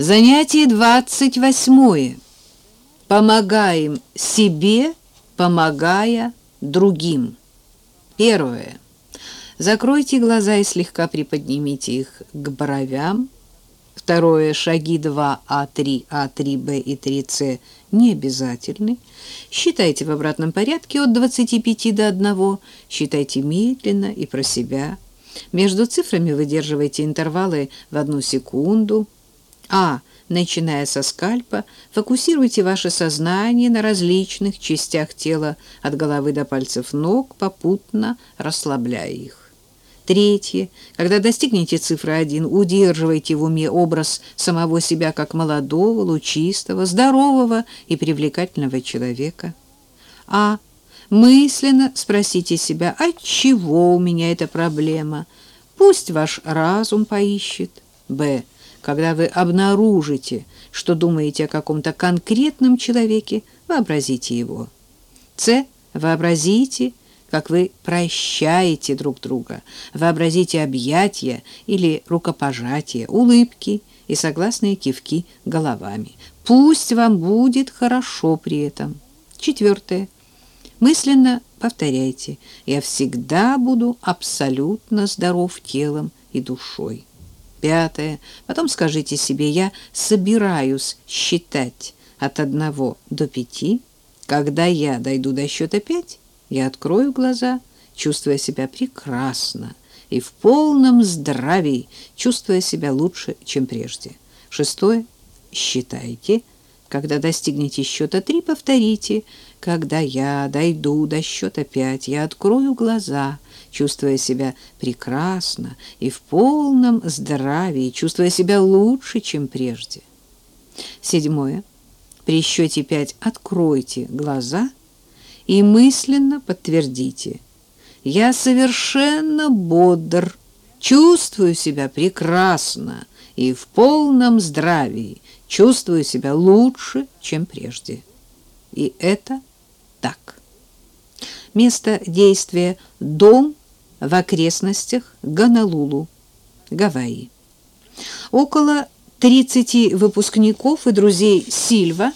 Занятие двадцать восьмое. Помогаем себе, помогая другим. Первое. Закройте глаза и слегка приподнимите их к бровям. Второе. Шаги 2А, 3А, 3Б и 3С не обязательны. Считайте в обратном порядке от 25 до 1. Считайте медленно и про себя. Между цифрами выдерживайте интервалы в одну секунду. А. Начиная со скальпа, фокусируйте ваше сознание на различных частях тела от головы до пальцев ног, попутно расслабляя их. Третье. Когда достигнете цифры 1, удерживайте в уме образ самого себя как молодого, лучистого, здорового и привлекательного человека. А. Мысленно спросите себя, от чего у меня эта проблема? Пусть ваш разум поищет. Б. Когда вы обнаружите, что думаете о каком-то конкретном человеке, вообразите его. С. Вообразите, как вы прощаете друг друга. Вообразите объятия или рукопожатия, улыбки и согласные кивки головами. Пусть вам будет хорошо при этом. Четвертое. Мысленно повторяйте. Я всегда буду абсолютно здоров телом и душой. Пятое. Потом скажите себе, я собираюсь считать от одного до пяти. Когда я дойду до счета пять, я открою глаза, чувствуя себя прекрасно и в полном здравии, чувствуя себя лучше, чем прежде. Шестое. Считайте. Когда достигнете счета три, повторите. Когда я дойду до счета пять, я открою глаза, чувствуя себя прекрасно и в полном здравии, чувствуя себя лучше, чем прежде. Седьмое. При счете пять откройте глаза и мысленно подтвердите. Я совершенно бодр, чувствую себя прекрасно и в полном здравии, чувствую себя лучше, чем прежде. И это так. Место действия – дом в окрестностях Гонолулу, Гавайи. Около 30 выпускников и друзей Сильва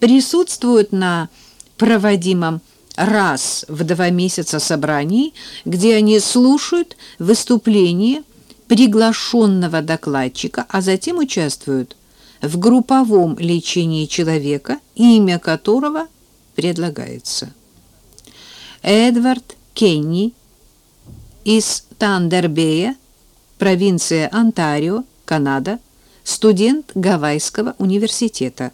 присутствуют на проводимом раз в два месяца собрании, где они слушают выступление приглашенного докладчика, а затем участвуют в групповом лечении человека, имя которого предлагается. Эдвард Кенни из Тандербея, провинция Онтарио, Канада, студент Гавайского университета.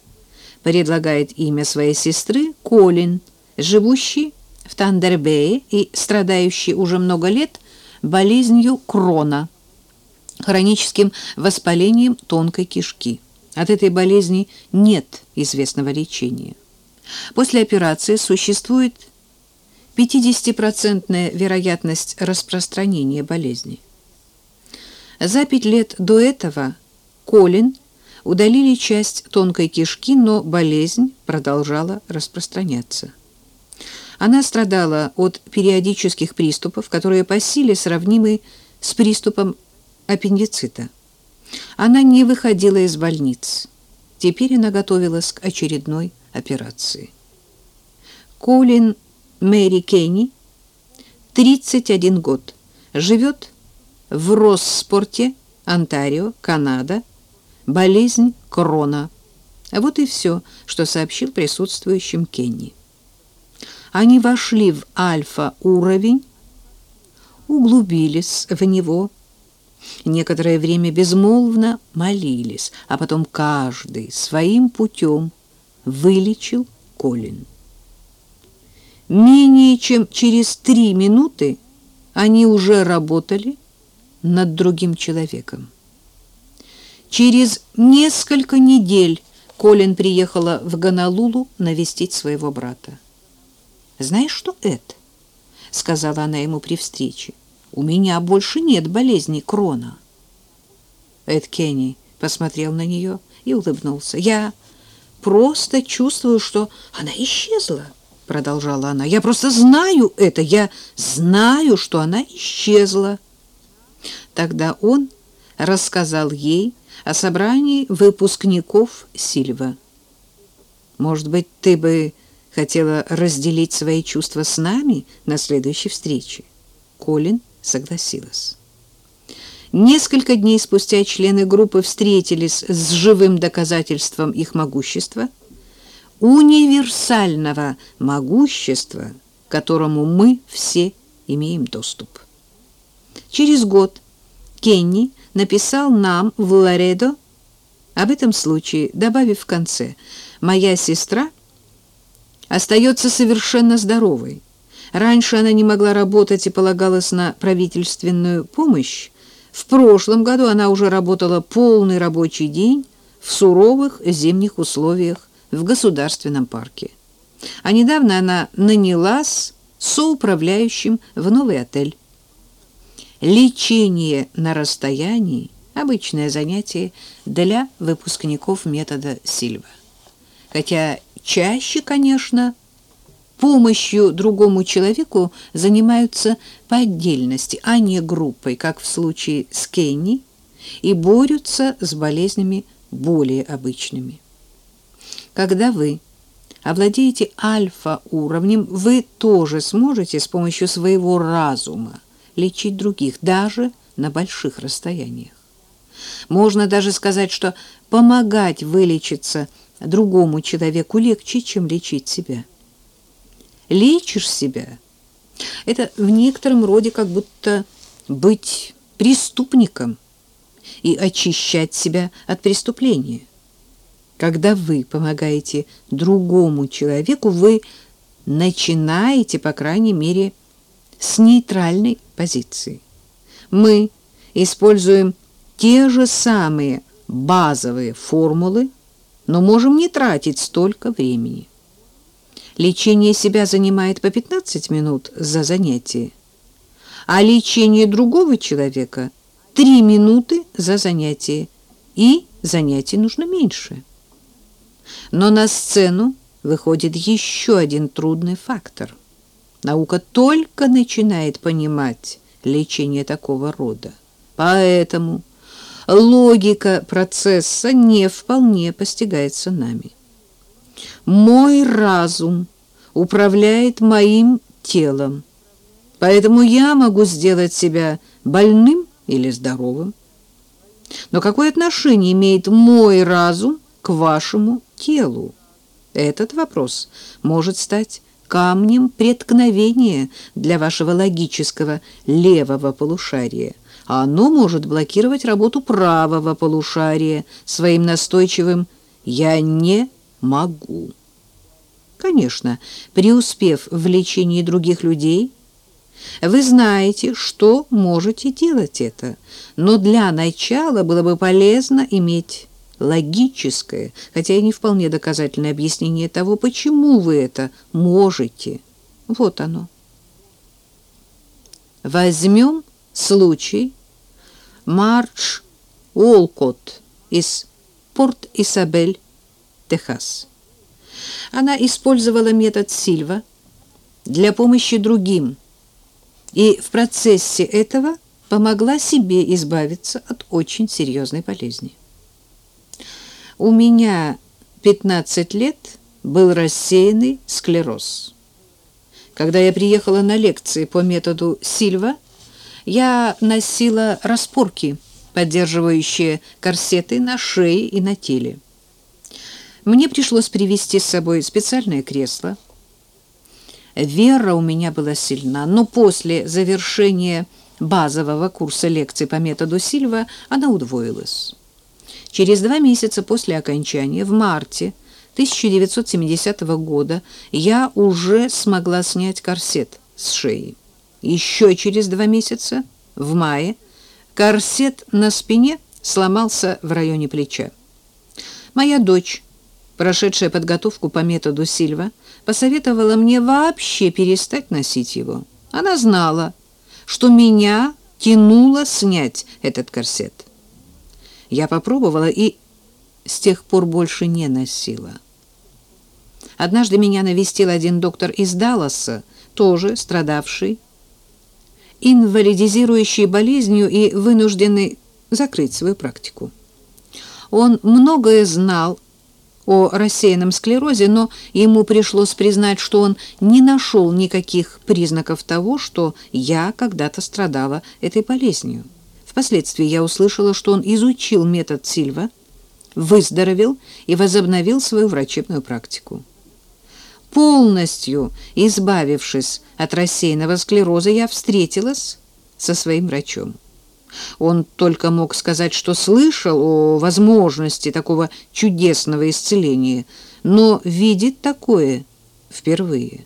Предлагает имя своей сестры Колин, живущий в Тандербее и страдающий уже много лет болезнью Крона, хроническим воспалением тонкой кишки. От этой болезни нет известного лечения. После операции существует 50% вероятность распространения болезни. За пять лет до этого Колин удалили часть тонкой кишки, но болезнь продолжала распространяться. Она страдала от периодических приступов, которые по силе сравнимы с приступом аппендицита. Она не выходила из больниц. Теперь она готовилась к очередной операции. Колин Мэри Кенни, 31 год, живет в Росспорте, Онтарио, Канада, болезнь Крона. Вот и все, что сообщил присутствующим Кенни. Они вошли в альфа-уровень, углубились в него, некоторое время безмолвно молились, а потом каждый своим путем вылечил Колин. Менее чем через три минуты они уже работали над другим человеком. Через несколько недель Колин приехала в Гонолулу навестить своего брата. «Знаешь, что это?» — сказала она ему при встрече. «У меня больше нет болезни Крона». Эд Кенни посмотрел на нее и улыбнулся. «Я просто чувствую, что она исчезла», — продолжала она. «Я просто знаю это. Я знаю, что она исчезла». Тогда он рассказал ей о собрании выпускников Сильва. Может быть, ты бы хотела разделить свои чувства с нами на следующей встрече? Колин согласилась. Несколько дней спустя члены группы встретились с живым доказательством их могущества, универсального могущества, к которому мы все имеем доступ. Через год Кенни написал нам в Ларедо об этом случае, добавив в конце «Моя сестра остается совершенно здоровой. Раньше она не могла работать и полагалась на правительственную помощь. В прошлом году она уже работала полный рабочий день в суровых зимних условиях в государственном парке. А недавно она нанялась соуправляющим в новый отель. Лечение на расстоянии – обычное занятие для выпускников метода Сильва. Хотя чаще, конечно, помощью другому человеку занимаются по отдельности, а не группой, как в случае с Кенни, и борются с болезнями более обычными. Когда вы овладеете альфа-уровнем, вы тоже сможете с помощью своего разума лечить других, даже на больших расстояниях. Можно даже сказать, что помогать вылечиться другому человеку легче, чем лечить себя. Лечишь себя – это в некотором роде как будто быть преступником и очищать себя от преступления. Когда вы помогаете другому человеку, вы начинаете, по крайней мере, с нейтральной позиции. Мы используем те же самые базовые формулы, но можем не тратить столько времени. Лечение себя занимает по 15 минут за занятие, а лечение другого человека – 3 минуты за занятие, и занятий нужно меньше. Но на сцену выходит еще один трудный фактор. Наука только начинает понимать лечение такого рода. Поэтому логика процесса не вполне постигается нами. Мой разум управляет моим телом, поэтому я могу сделать себя больным или здоровым. Но какое отношение имеет мой разум к вашему телу? Этот вопрос может стать камнем преткновения для вашего логического левого полушария, оно может блокировать работу правого полушария своим настойчивым «я не могу». Конечно, преуспев в лечении других людей, вы знаете, что можете делать это, но для начала было бы полезно иметь логическое, хотя и не вполне доказательное объяснение того, почему вы это можете. Вот оно. Возьмем случай Марч Уолкотт из Порт-Исабель, Техас. Она использовала метод Сильва для помощи другим и в процессе этого помогла себе избавиться от очень серьезной болезни. У меня 15 лет был рассеянный склероз. Когда я приехала на лекции по методу Сильва, я носила распорки, поддерживающие корсеты на шее и на теле. Мне пришлось привезти с собой специальное кресло. Вера у меня была сильна, но после завершения базового курса лекций по методу Сильва она удвоилась. Через два месяца после окончания, в марте 1970 года, я уже смогла снять корсет с шеи. Еще через два месяца, в мае, корсет на спине сломался в районе плеча. Моя дочь, прошедшая подготовку по методу Сильва, посоветовала мне вообще перестать носить его. Она знала, что меня тянуло снять этот корсет. Я попробовала и с тех пор больше не носила. Однажды меня навестил один доктор из Далласа, тоже страдавший инвалидизирующей болезнью и вынужденный закрыть свою практику. Он многое знал о рассеянном склерозе, но ему пришлось признать, что он не нашел никаких признаков того, что я когда-то страдала этой болезнью. Впоследствии я услышала, что он изучил метод Сильва, выздоровел и возобновил свою врачебную практику. Полностью избавившись от рассеянного склероза, я встретилась со своим врачом. Он только мог сказать, что слышал о возможности такого чудесного исцеления, но видит такое впервые.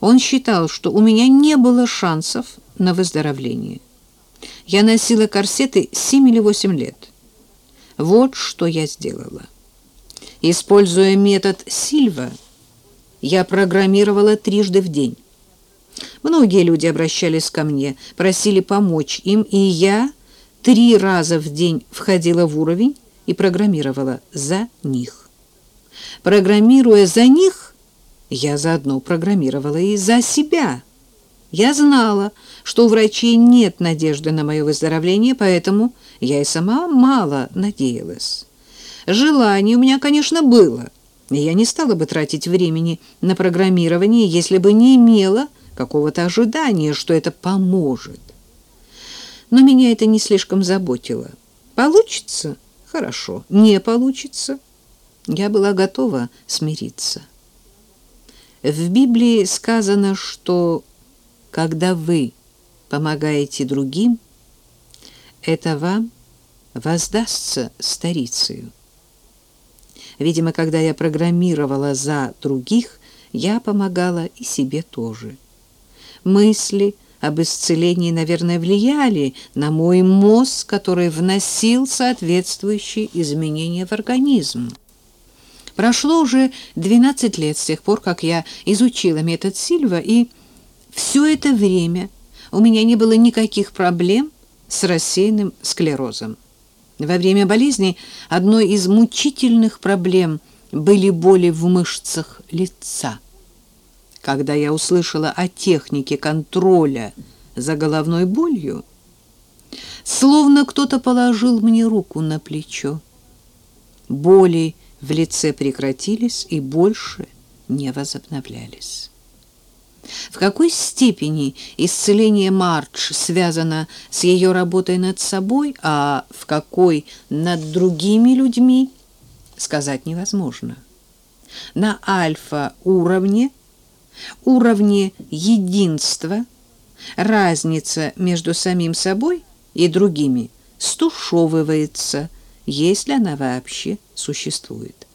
Он считал, что у меня не было шансов на выздоровление. Я носила корсеты 7 или 8 лет. Вот что я сделала. Используя метод Сильва, я программировала трижды в день. Многие люди обращались ко мне, просили помочь им, и я три раза в день входила в уровень и программировала за них. Программируя за них, я заодно программировала и за себя. Я знала, что у врачей нет надежды на мое выздоровление, поэтому я и сама мало надеялась. Желание у меня, конечно, было, я не стала бы тратить времени на программирование, если бы не имела какого-то ожидания, что это поможет. Но меня это не слишком заботило. Получится? Хорошо. Не получится? Я была готова смириться. В Библии сказано, что когда вы помогаете другим, это вам воздастся старицею. Видимо, когда я программировала за других, я помогала и себе тоже. Мысли об исцелении, наверное, влияли на мой мозг, который вносил соответствующие изменения в организм. Прошло уже 12 лет с тех пор, как я изучила метод Сильва, и все это время у меня не было никаких проблем с рассеянным склерозом. Во время болезни одной из мучительных проблем были боли в мышцах лица. Когда я услышала о технике контроля за головной болью, словно кто-то положил мне руку на плечо. Боли в лице прекратились и больше не возобновлялись. В какой степени исцеление Мардж связано с ее работой над собой, а в какой над другими людьми, сказать невозможно. На альфа-уровне – уровне единства разница между самим собой и другими стушевывается, если она вообще существует.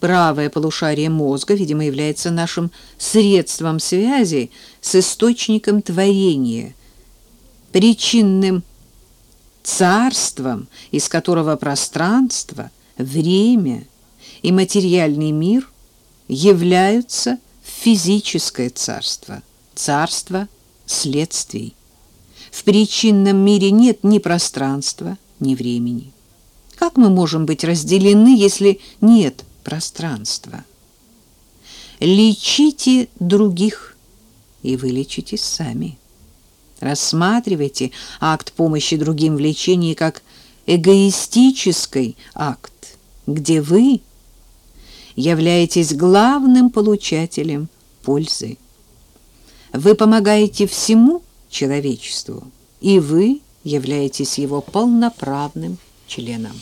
Правое полушарие мозга, видимо, является нашим средством связи с источником творения, причинным царством, из которого пространство, время и материальный мир являются физическое царство, царство следствий. В причинном мире нет ни пространства, ни времени. Как мы можем быть разделены, если нет пространства? Лечите других, и вы лечитесь сами. Рассматривайте акт помощи другим в лечении как эгоистический акт, где вы являетесь главным получателем пользы. Вы помогаете всему человечеству, и вы являетесь его полноправным членом.